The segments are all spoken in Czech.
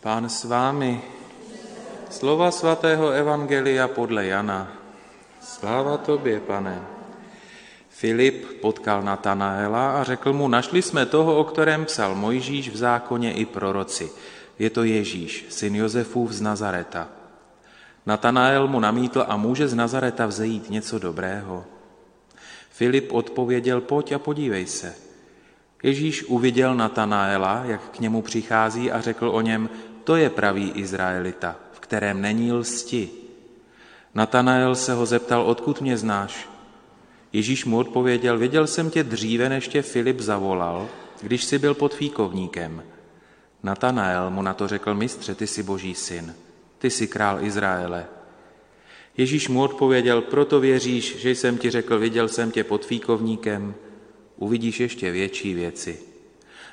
Pán s vámi. Slova svatého Evangelia podle Jana. Sláva tobě, pane. Filip potkal Natanaela a řekl mu, našli jsme toho, o kterém psal Mojžíš v zákoně i proroci. Je to Ježíš, syn Josefův z Nazareta. Natanael mu namítl, a může z Nazareta vzejít něco dobrého. Filip odpověděl, pojď a podívej se. Ježíš uviděl Natanaela, jak k němu přichází a řekl o něm, to je pravý Izraelita, v kterém není lsti. Natanael se ho zeptal, odkud mě znáš? Ježíš mu odpověděl, věděl jsem tě dříve, než tě Filip zavolal, když jsi byl pod fíkovníkem. Natanael mu na to řekl, mistře, ty jsi boží syn, ty jsi král Izraele. Ježíš mu odpověděl, proto věříš, že jsem ti řekl, viděl jsem tě pod fíkovníkem, uvidíš ještě větší věci.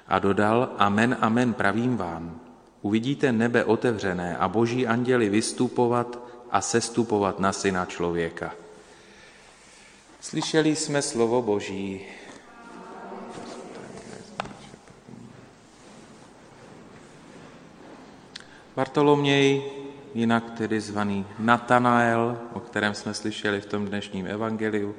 A dodal, amen, amen, pravím vám, uvidíte nebe otevřené a boží anděli vystupovat a sestupovat na syna člověka. Slyšeli jsme slovo Boží. Bartoloměj jinak tedy zvaný Natanael, o kterém jsme slyšeli v tom dnešním evangeliu,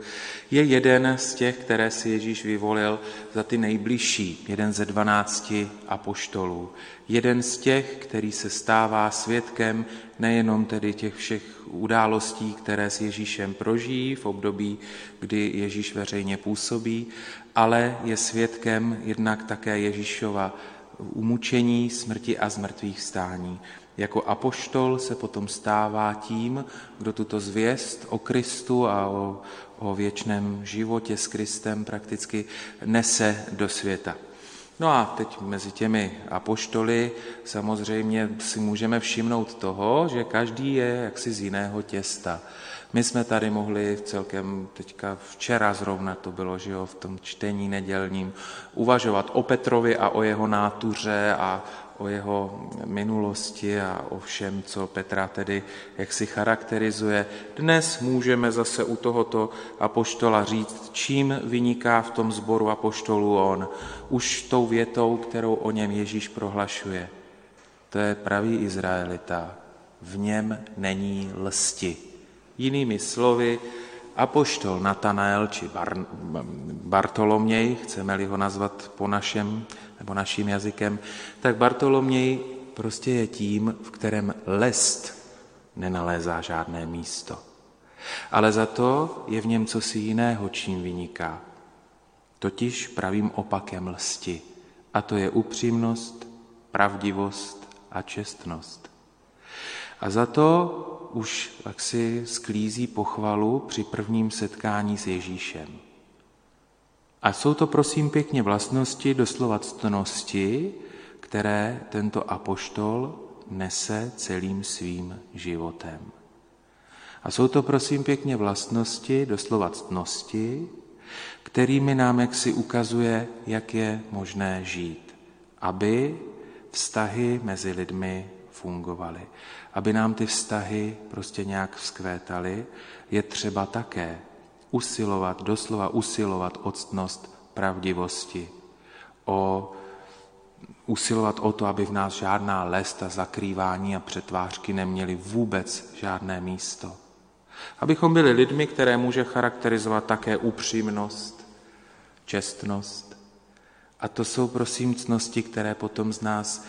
je jeden z těch, které si Ježíš vyvolil za ty nejbližší, jeden ze dvanácti apoštolů. Jeden z těch, který se stává svědkem nejenom tedy těch všech událostí, které s Ježíšem prožijí v období, kdy Ježíš veřejně působí, ale je svědkem jednak také Ježíšova umučení, smrti a zmrtvých stání. Jako apoštol se potom stává tím, kdo tuto zvěst o Kristu a o, o věčném životě s Kristem prakticky nese do světa. No a teď mezi těmi apoštoly samozřejmě si můžeme všimnout toho, že každý je jaksi z jiného těsta. My jsme tady mohli celkem teďka včera zrovna to bylo, že jo, v tom čtení nedělním, uvažovat o Petrovi a o jeho nátuře a o jeho minulosti a o všem, co Petra tedy jak si charakterizuje. Dnes můžeme zase u tohoto apoštola říct, čím vyniká v tom sboru apoštolů on. Už tou větou, kterou o něm Ježíš prohlašuje. To je pravý Izraelita. V něm není lsti. Jinými slovy, apoštol Natanael či Bar- Bartoloměj, chceme-li ho nazvat po našem nebo naším jazykem, tak Bartoloměj prostě je tím, v kterém lest nenalézá žádné místo. Ale za to je v něm cosi jiného, čím vyniká. Totiž pravým opakem lsti. A to je upřímnost, pravdivost a čestnost. A za to už si sklízí pochvalu při prvním setkání s Ježíšem. A jsou to prosím pěkně vlastnosti, doslova ctnosti, které tento apoštol nese celým svým životem. A jsou to prosím pěkně vlastnosti, doslova ctnosti, kterými nám jaksi ukazuje, jak je možné žít, aby vztahy mezi lidmi fungovaly. Aby nám ty vztahy prostě nějak vzkvétaly, je třeba také usilovat, doslova usilovat o ctnost pravdivosti, o usilovat o to, aby v nás žádná lest a zakrývání a přetvářky neměly vůbec žádné místo. Abychom byli lidmi, které může charakterizovat také upřímnost, čestnost. A to jsou prosím cnosti, které potom z nás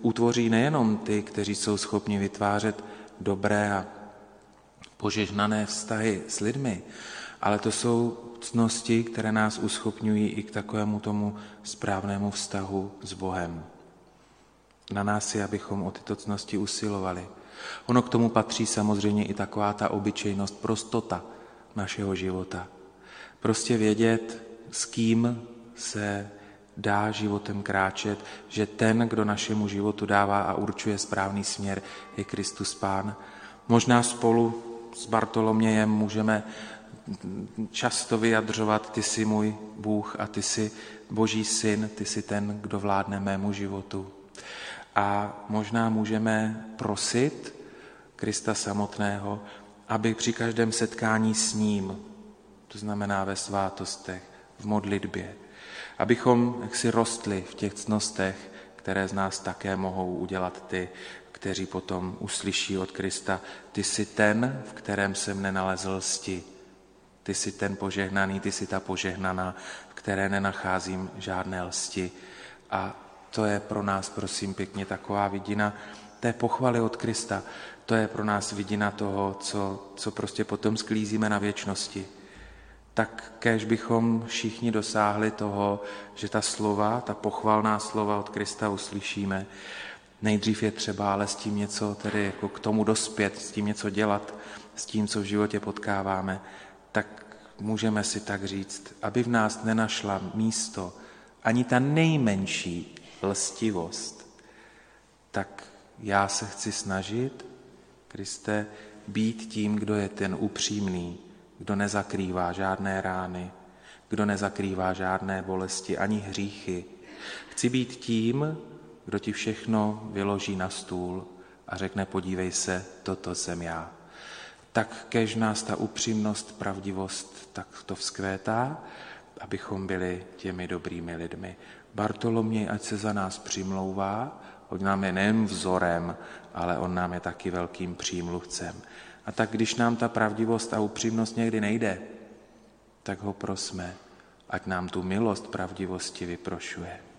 utvoří nejenom ty, kteří jsou schopni vytvářet dobré a požehnané vztahy s lidmi, ale to jsou cnosti, které nás uschopňují i k takovému tomu správnému vztahu s Bohem. Na nás je, abychom o tyto cnosti usilovali. Ono k tomu patří samozřejmě i taková ta obyčejnost, prostota našeho života. Prostě vědět, s kým se dá životem kráčet, že ten, kdo našemu životu dává a určuje správný směr, je Kristus Pán. Možná spolu s Bartolomějem můžeme často vyjadřovat, ty jsi můj Bůh a ty jsi Boží syn, ty jsi ten, kdo vládne mému životu. A možná můžeme prosit Krista samotného, aby při každém setkání s ním, to znamená ve svátostech, v modlitbě, abychom jaksi rostli v těch cnostech, které z nás také mohou udělat ty, kteří potom uslyší od Krista, ty jsi ten, v kterém jsem nenalezl sti. Ty jsi ten požehnaný, ty jsi ta požehnaná, v které nenacházím žádné lsti. A to je pro nás, prosím pěkně, taková vidina té pochvaly od Krista. To je pro nás vidina toho, co, co prostě potom sklízíme na věčnosti. Tak kež bychom všichni dosáhli toho, že ta slova, ta pochvalná slova od Krista uslyšíme. Nejdřív je třeba ale s tím něco, tedy jako k tomu dospět, s tím něco dělat, s tím, co v životě potkáváme, tak můžeme si tak říct, aby v nás nenašla místo ani ta nejmenší lstivost, tak já se chci snažit, Kriste, být tím, kdo je ten upřímný, kdo nezakrývá žádné rány, kdo nezakrývá žádné bolesti ani hříchy. Chci být tím, kdo ti všechno vyloží na stůl a řekne, podívej se, toto jsem já. Tak kež nás ta upřímnost, pravdivost, tak to vzkvétá, abychom byli těmi dobrými lidmi. Bartoloměj, ať se za nás přimlouvá, on nám je nejen vzorem, ale on nám je taky velkým přímluvcem. A tak když nám ta pravdivost a upřímnost někdy nejde, tak ho prosme, ať nám tu milost pravdivosti vyprošuje.